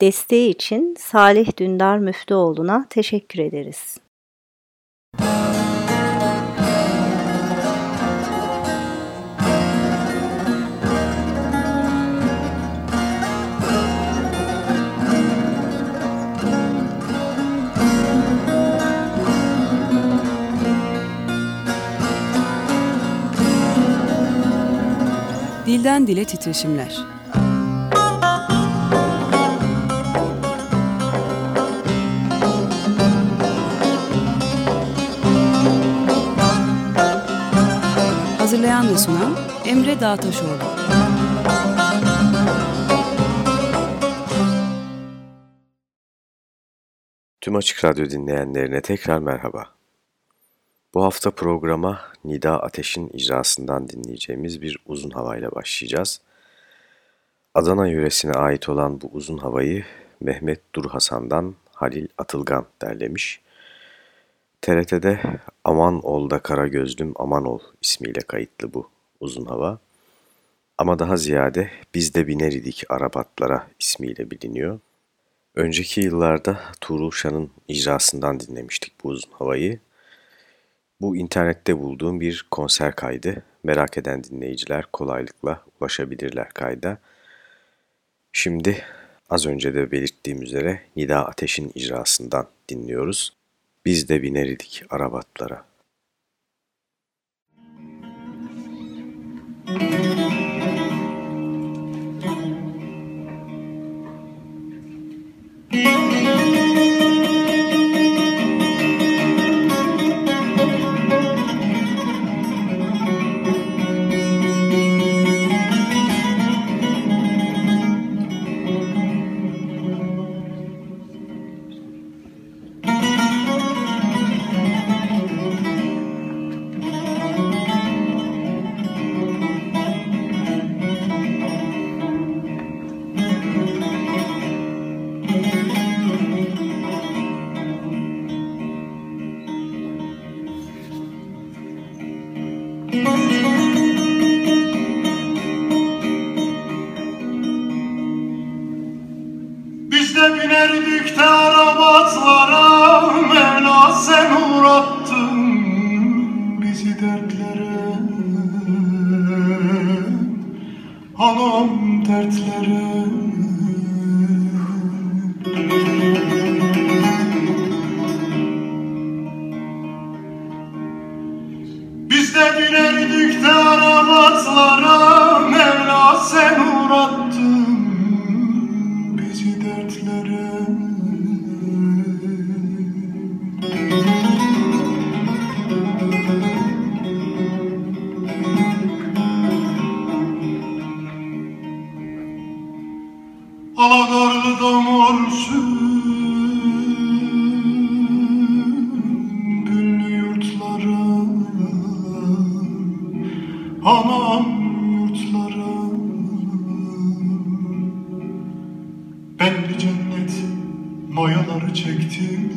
Desteği için Salih Dündar Müftüoğlu'na teşekkür ederiz. Dilden Dile Titreşimler Hazırlayan ve sunan Emre Dağtaşoğlu. Tüm Açık Radyo dinleyenlerine tekrar merhaba. Bu hafta programa Nida Ateş'in icrasından dinleyeceğimiz bir uzun havayla başlayacağız. Adana yöresine ait olan bu uzun havayı Mehmet Dur Hasan'dan Halil Atılgan derlemiş. TRT'de Aman Ol da Kara Gözlüm Aman Ol ismiyle kayıtlı bu uzun hava. Ama daha ziyade Biz de Biner idik Arabatlara ismiyle biliniyor. Önceki yıllarda Tuğrul Şan'ın icrasından dinlemiştik bu uzun havayı. Bu internette bulduğum bir konser kaydı. Merak eden dinleyiciler kolaylıkla ulaşabilirler kayda. Şimdi az önce de belirttiğim üzere Nida Ateş'in icrasından dinliyoruz biz de biner idik arabatlara. Müzik Ben bir cennet mayaları çektim.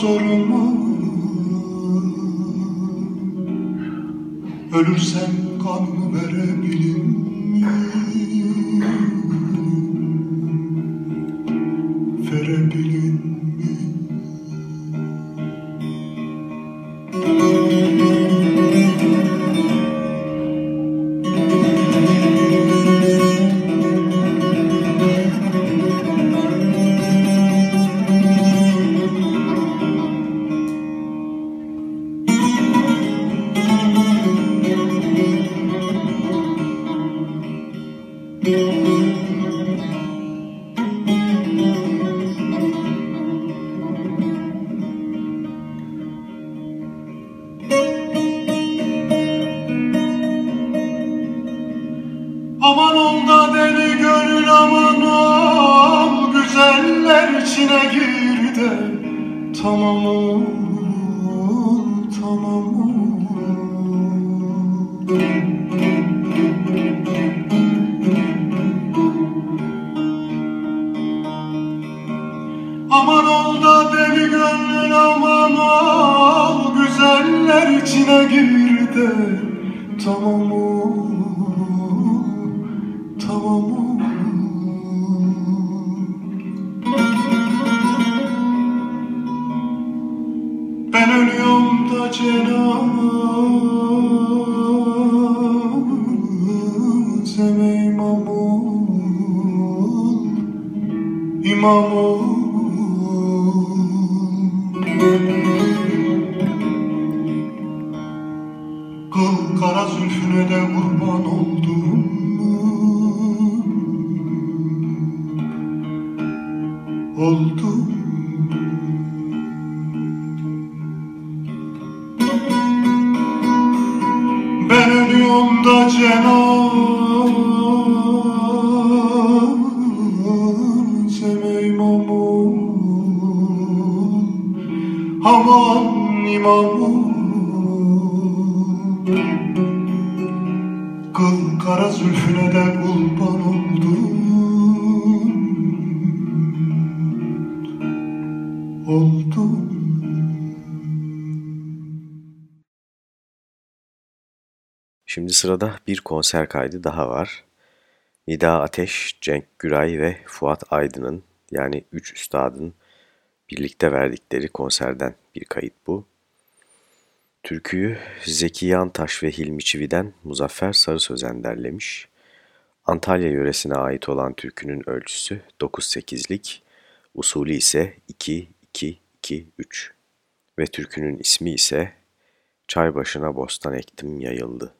Zoruma Ölürsem kanımı verebilin İmam ol Kıl kara zülfüne de kurban oldum Oldum Şimdi sırada bir konser kaydı daha var. Nida Ateş, Cenk Güray ve Fuat Aydın'ın yani üç üstadın birlikte verdikleri konserden bir kayıt bu. Türküyü Zeki Yantaş ve Hilmi Çivi'den Muzaffer Sarı Sözen derlemiş. Antalya yöresine ait olan türkünün ölçüsü 9-8'lik, usulü ise 2-2-2-3 ve türkünün ismi ise Çay başına bostan ektim yayıldı.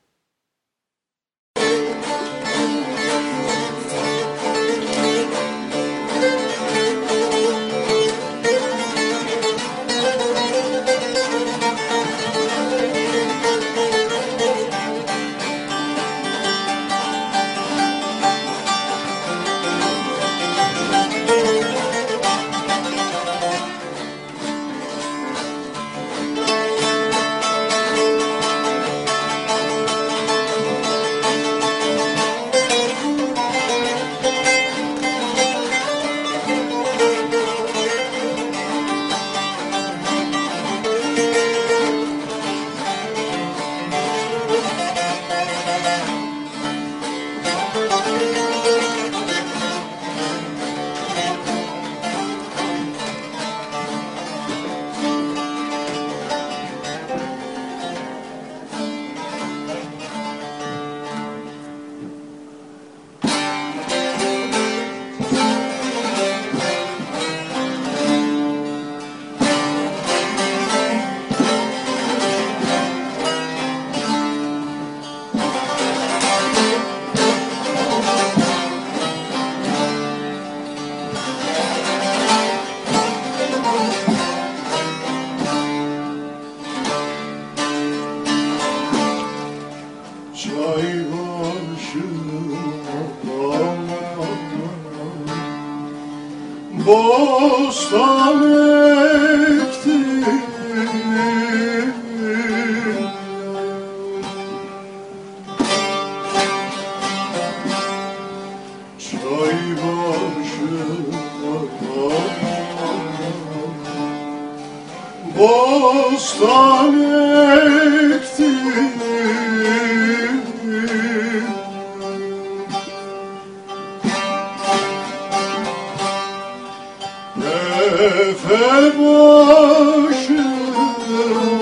Efe başı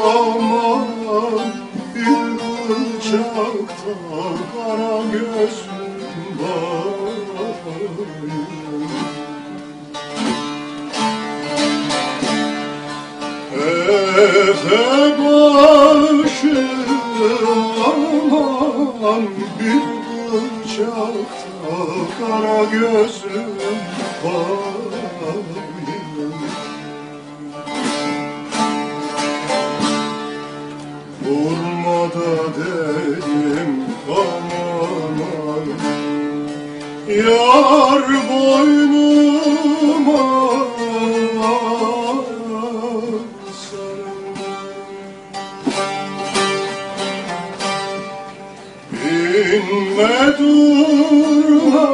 aman bıçakta kara gözlüm var Efe başı aman bir bıçakta kara gözlüm var dedim aman Yar boynuma İnme durma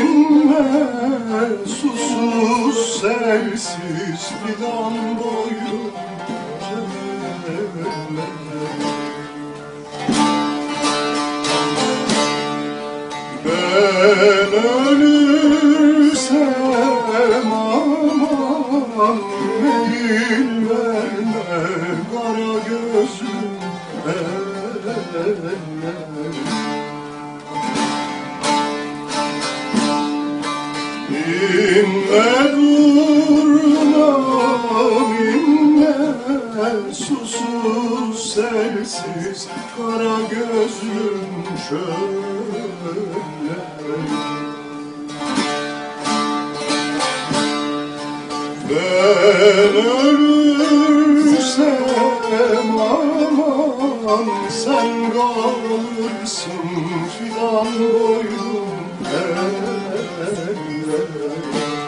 inme susuz sensiz fidan boyu sensiz kara gözlüm şöyle Ben ölürsem aman sen kalırsın fidan boydum İstanbul'a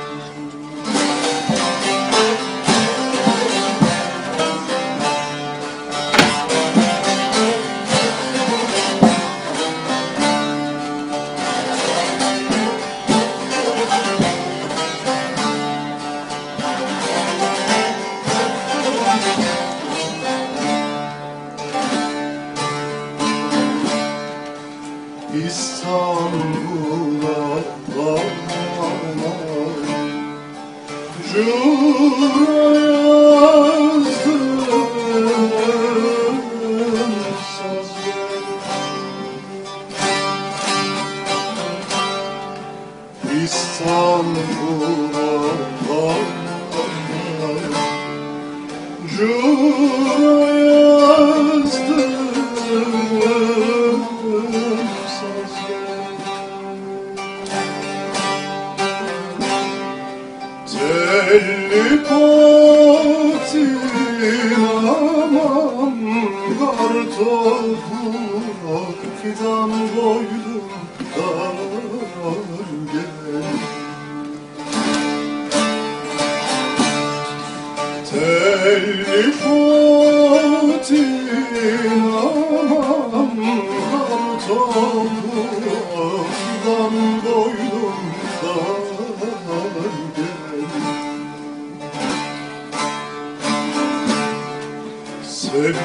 Sevip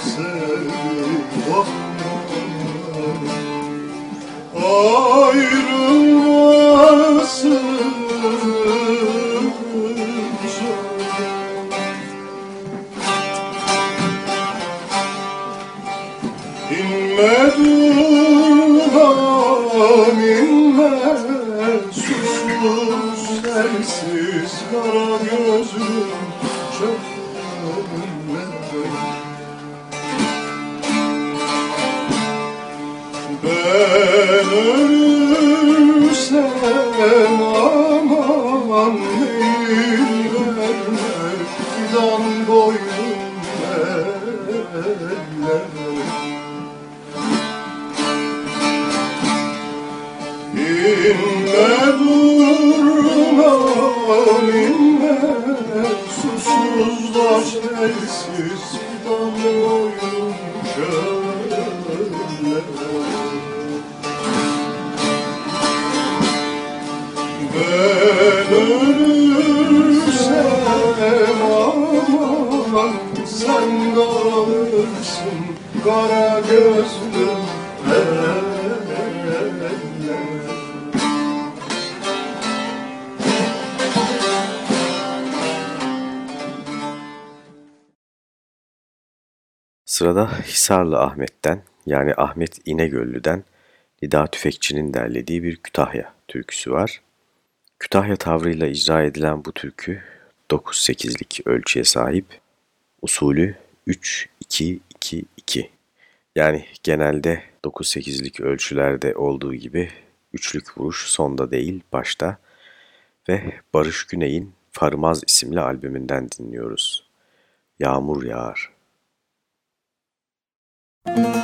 sevip bakma Ayrılması Hisarlı Ahmet'ten yani Ahmet İnegöllü'den Nida Tüfekçi'nin derlediği bir Kütahya türküsü var. Kütahya tavrıyla icra edilen bu türkü 9-8'lik ölçüye sahip, usulü 3-2-2-2. Yani genelde 9-8'lik ölçülerde olduğu gibi üçlük vuruş sonda değil başta ve Barış Güney'in Farmaz isimli albümünden dinliyoruz. Yağmur yağar. Müzik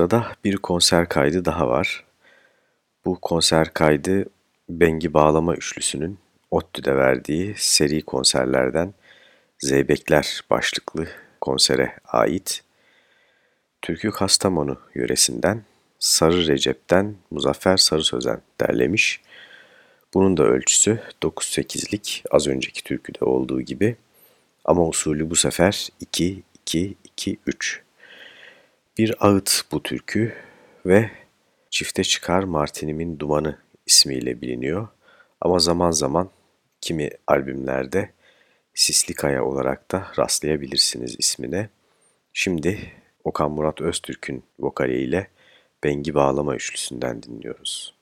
Sırada bir konser kaydı daha var. Bu konser kaydı Bengi Bağlama Üçlüsü'nün ODTÜ'de verdiği seri konserlerden Zeybekler başlıklı konsere ait. Türkü Kastamonu yöresinden Sarı Recep'ten Muzaffer Sarı Sözen derlemiş. Bunun da ölçüsü 9-8'lik az önceki türküde olduğu gibi ama usulü bu sefer 2-2-2-3. Bir ağıt bu türkü ve Çifte Çıkar Martinimin Dumanı ismiyle biliniyor ama zaman zaman kimi albümlerde Sisli Kaya olarak da rastlayabilirsiniz ismine. Şimdi Okan Murat Öztürk'ün vokaliyle Bengi Bağlama Üçlüsü'nden dinliyoruz.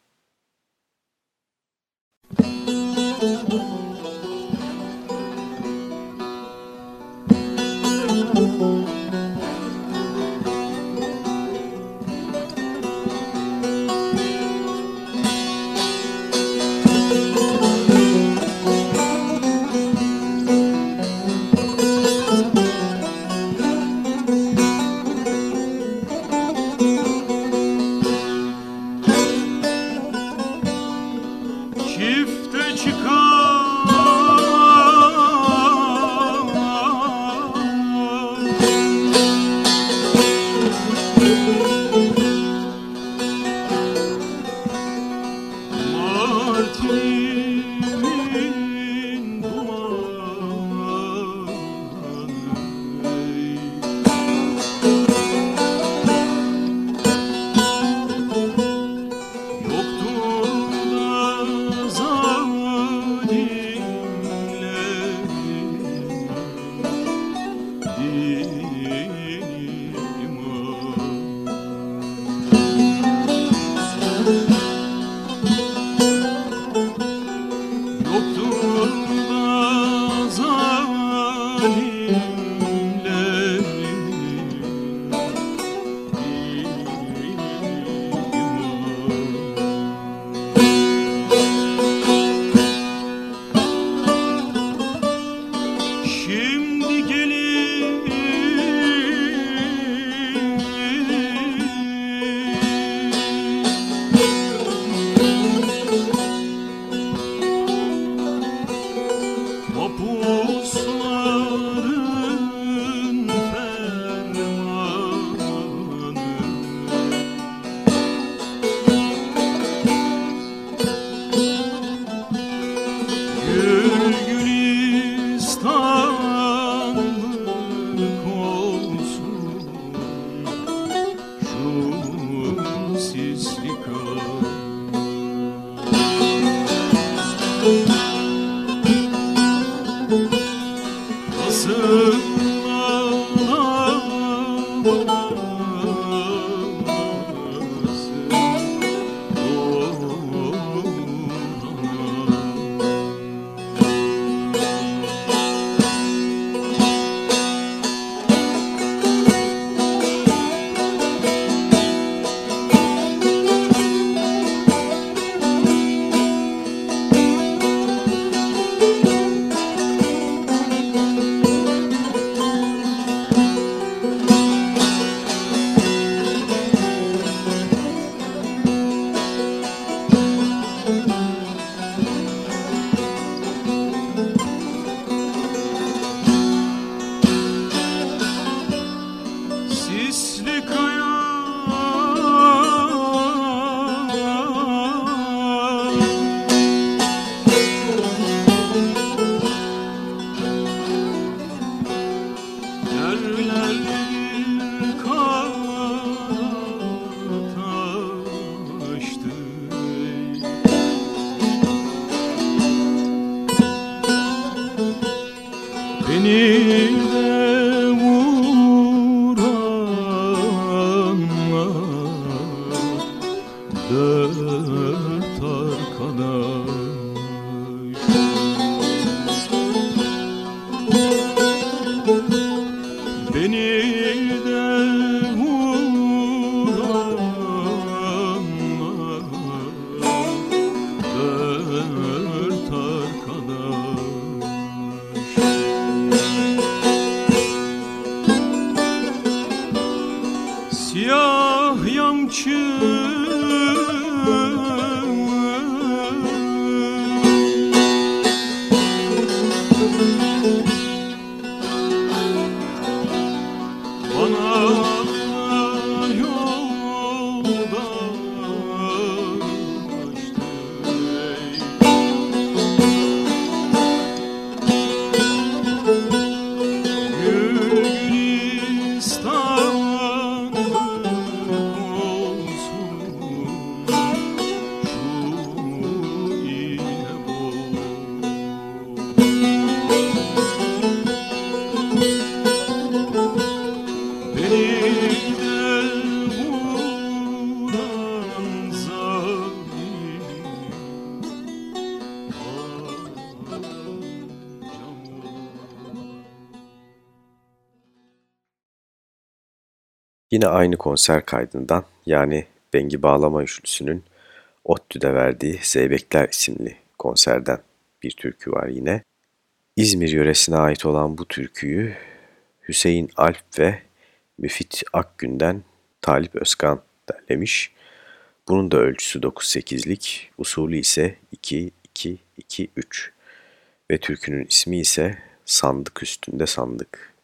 seni. Aynı konser kaydından yani Bengi Bağlama Üçlüsü'nün ODTÜ'de verdiği Zeybekler isimli konserden bir türkü var yine. İzmir yöresine ait olan bu türküyü Hüseyin Alp ve Müfit Akgün'den Talip Özkan derlemiş. Bunun da ölçüsü 9-8'lik, usulü ise 2-2-2-3 ve türkünün ismi ise Sandık Üstünde Sandık.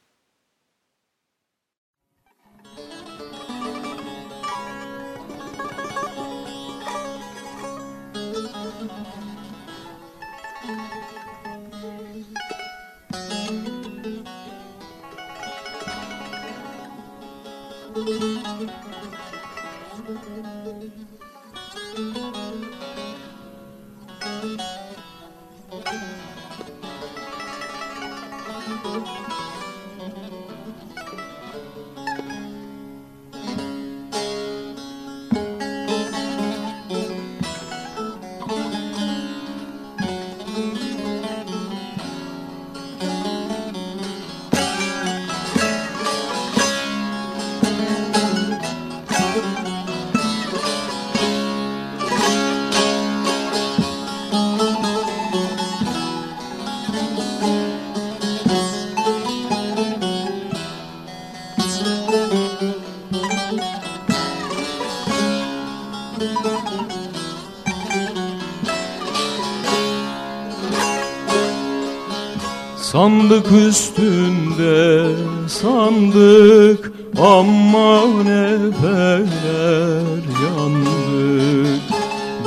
Sandık üstünde sandık Aman efeler yandık.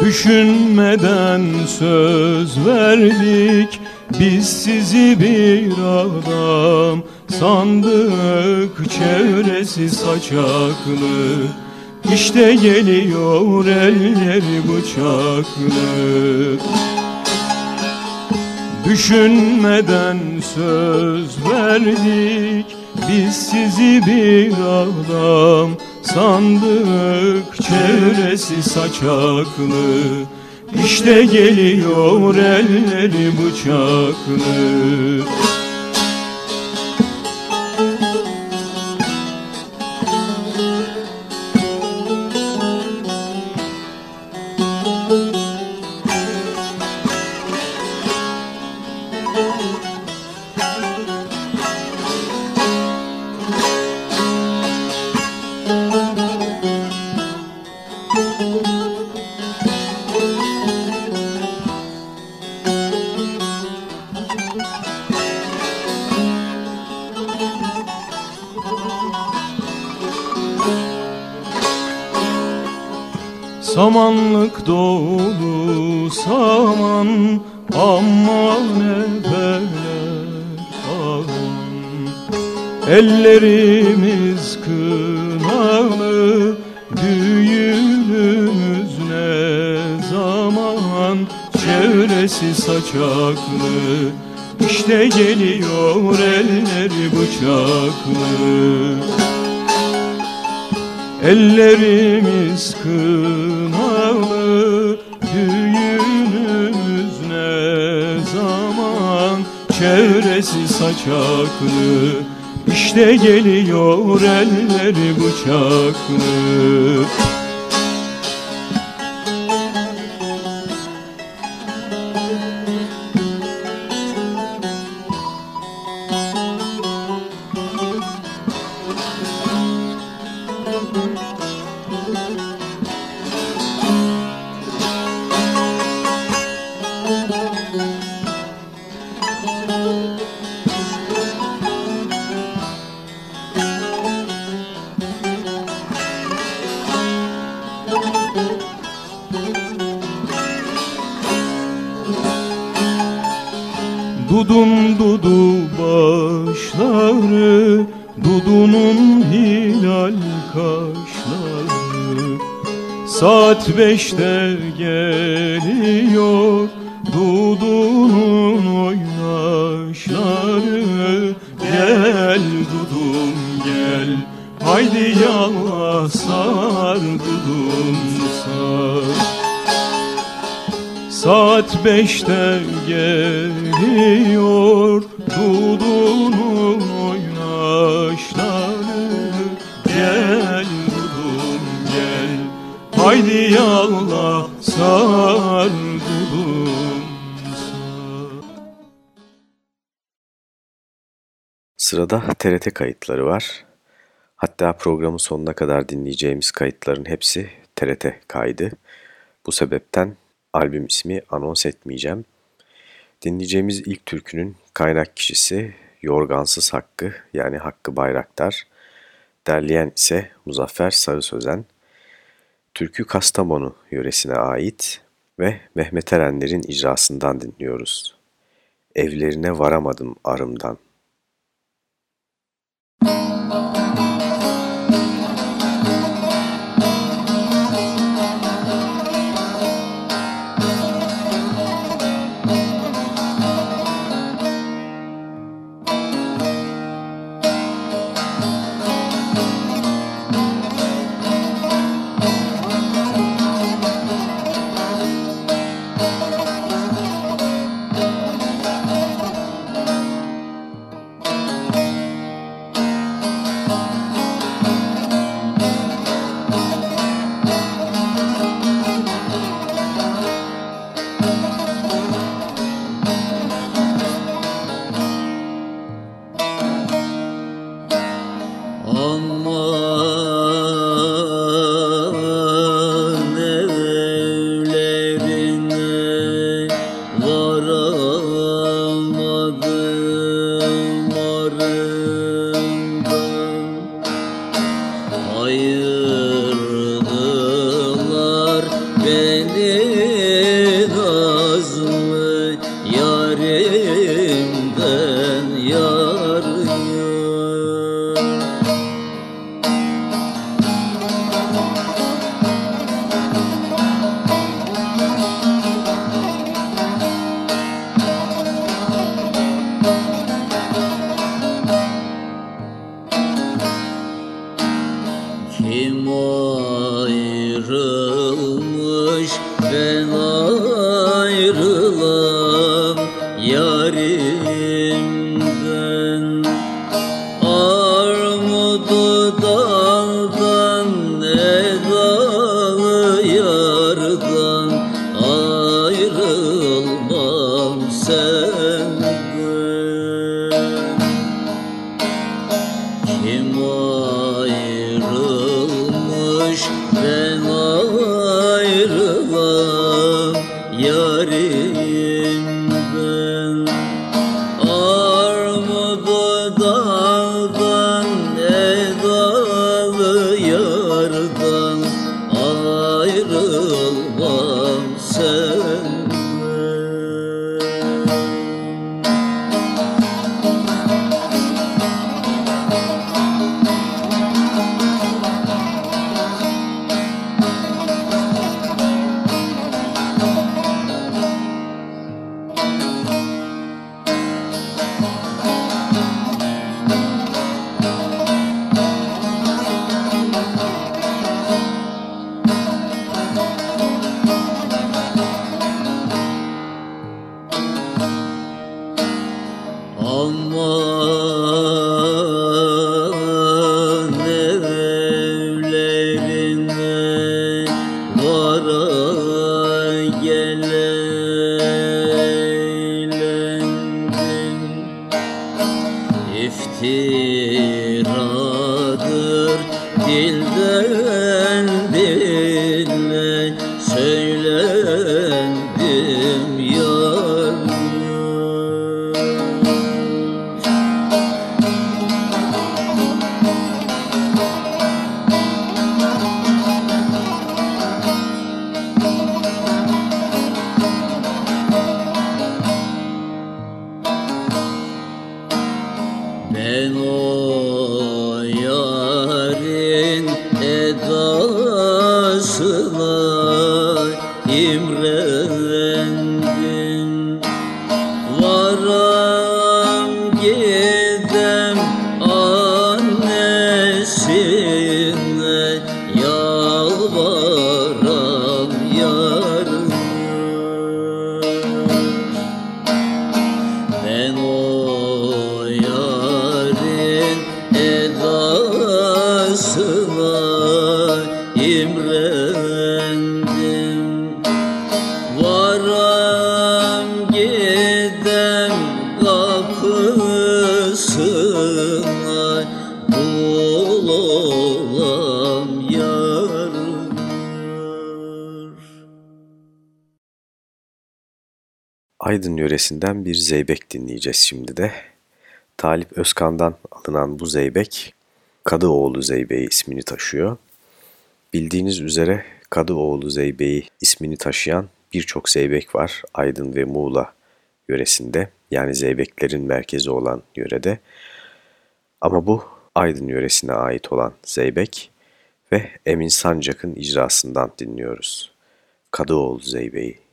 Düşünmeden söz verdik Biz sizi bir adam sandık. Çevresi saçaklı İşte geliyor elleri bıçaklı Düşünmeden söz verdik. Biz sizi bir adam sandık. Çevresi saçaklı. İşte geliyor elleri bıçaklı Çevresi saçaklı. İşte geliyor elleri bıçaklı TRT kayıtları var. Hatta programın sonuna kadar dinleyeceğimiz kayıtların hepsi TRT kaydı. Bu sebepten albüm ismi anons etmeyeceğim. Dinleyeceğimiz ilk türkünün kaynak kişisi Yorgansız Hakkı yani Hakkı Bayraktar. Derleyen ise Muzaffer Sarı Sözen. Türkü Kastamonu yöresine ait ve Mehmet Erenler'in icrasından dinliyoruz. Evlerine varamadım arımdan. Edasına imren Aydın yöresinden bir zeybek dinleyeceğiz şimdi de. Talip Özkan'dan alınan bu zeybek, Kadıoğlu Zeybeği ismini taşıyor. Bildiğiniz üzere Kadıoğlu Zeybeği ismini taşıyan birçok zeybek var Aydın ve Muğla yöresinde. Yani zeybeklerin merkezi olan yörede. Ama bu Aydın yöresine ait olan zeybek ve Emin Sancak'ın icrasından dinliyoruz. Kadıoğlu Zeybeği.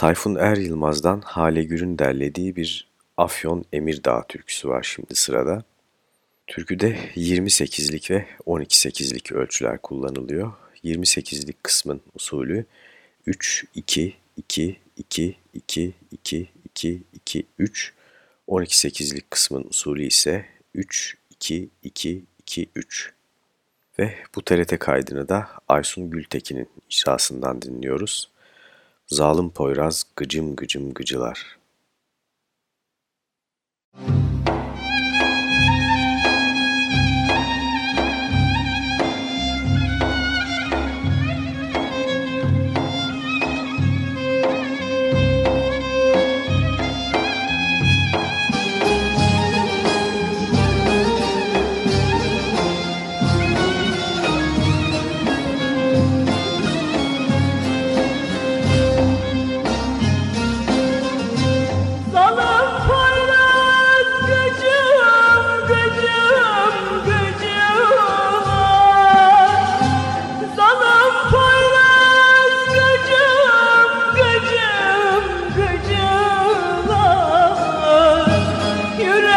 Tayfun Er Yılmaz'dan Hale Gür'ün derlediği bir Afyon Emirdağ türküsü var şimdi sırada. Türküde 28'lik ve 12-8'lik ölçüler kullanılıyor. 28'lik kısmın usulü 3-2-2-2-2-2-2-2-3 12-8'lik kısmın usulü ise 3-2-2-2-3 ve bu TRT kaydını da Aysun Gültekin'in icrasından dinliyoruz. Zalim Poyraz Gıcım Gıcım Gıcılar. Yürü!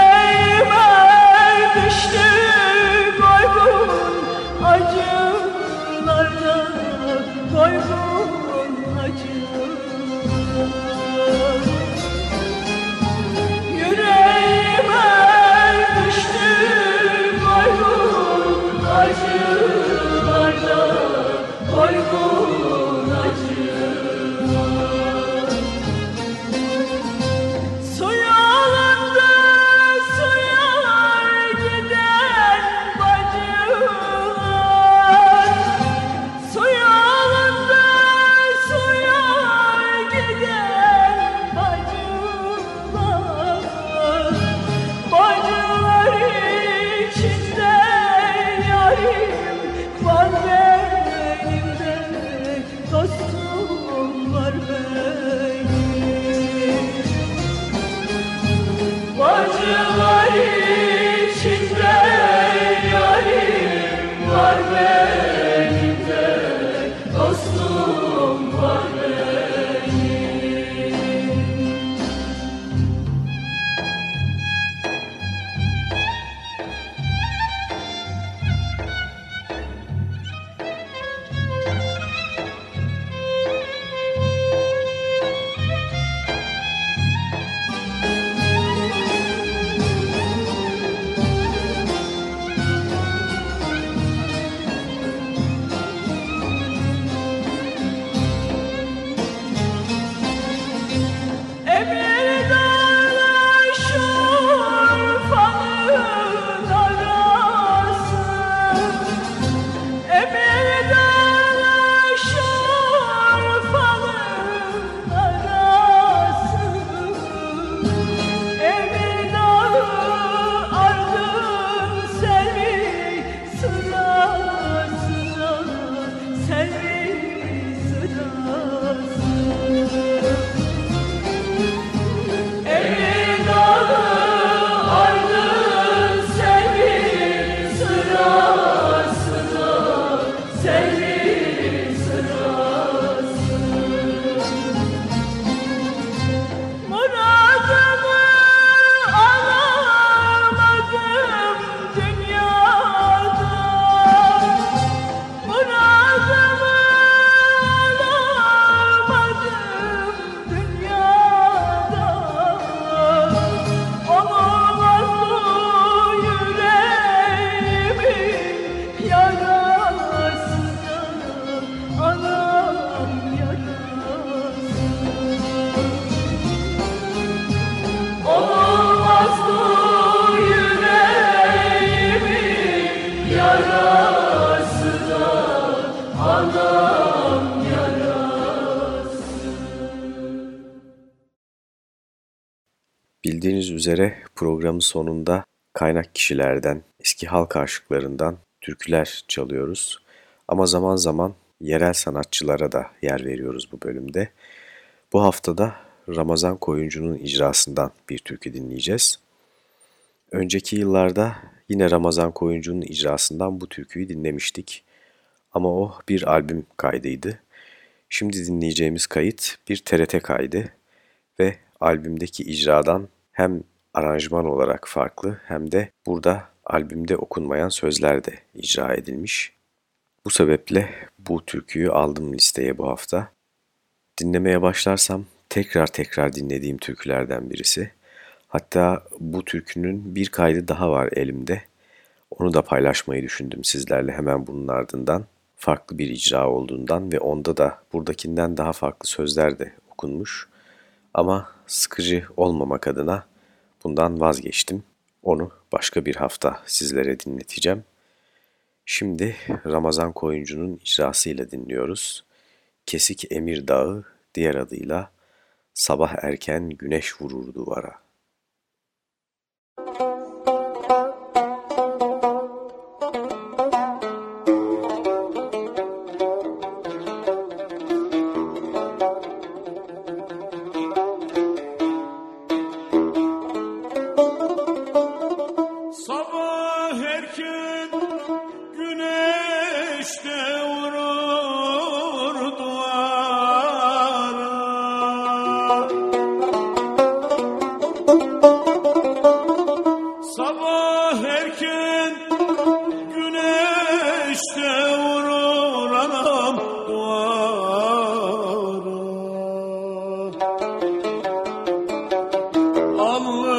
Bildiğiniz üzere programın sonunda kaynak kişilerden, eski halk aşıklarından türküler çalıyoruz. Ama zaman zaman yerel sanatçılara da yer veriyoruz bu bölümde. Bu haftada Ramazan Koyuncu'nun icrasından bir türkü dinleyeceğiz. Önceki yıllarda yine Ramazan Koyuncu'nun icrasından bu türküyü dinlemiştik. Ama o bir albüm kaydıydı. Şimdi dinleyeceğimiz kayıt bir TRT kaydı ve albümdeki icradan hem aranjman olarak farklı hem de burada albümde okunmayan sözler de icra edilmiş. Bu sebeple bu türküyü aldım listeye bu hafta. Dinlemeye başlarsam tekrar tekrar dinlediğim türkülerden birisi. Hatta bu türkünün bir kaydı daha var elimde. Onu da paylaşmayı düşündüm sizlerle hemen bunun ardından. farklı bir icra olduğundan ve onda da buradakinden daha farklı sözler de okunmuş. Ama sıkıcı olmamak adına bundan vazgeçtim. Onu başka bir hafta sizlere dinleteceğim. Şimdi Ramazan Koyuncu'nun icrasıyla dinliyoruz. Kesik Emir Dağı diğer adıyla Sabah erken güneş vurur duvara. Allah'ım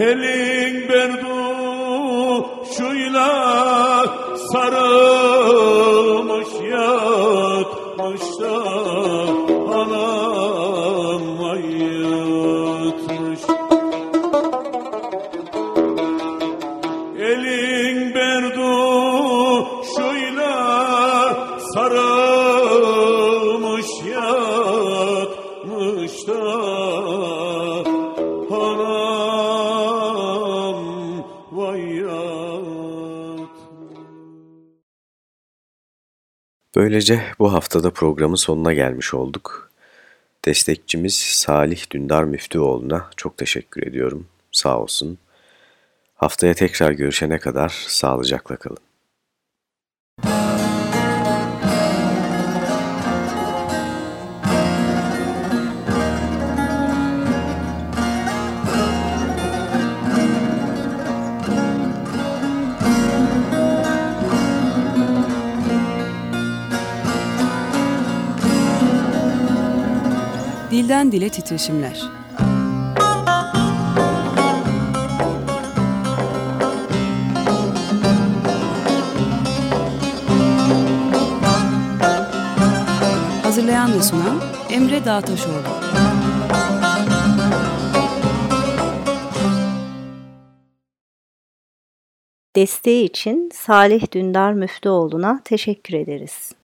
Pelin Böylece bu haftada programın sonuna gelmiş olduk. Destekçimiz Salih Dündar Müftüoğlu'na çok teşekkür ediyorum. Sağ olsun. Haftaya tekrar görüşene kadar sağlıcakla kalın. Dile titreşimler. Hazırlayan ve sunan Emre Dağtaşoğlu. Desteği için Salih Dündar Müftüoğlu'na teşekkür ederiz.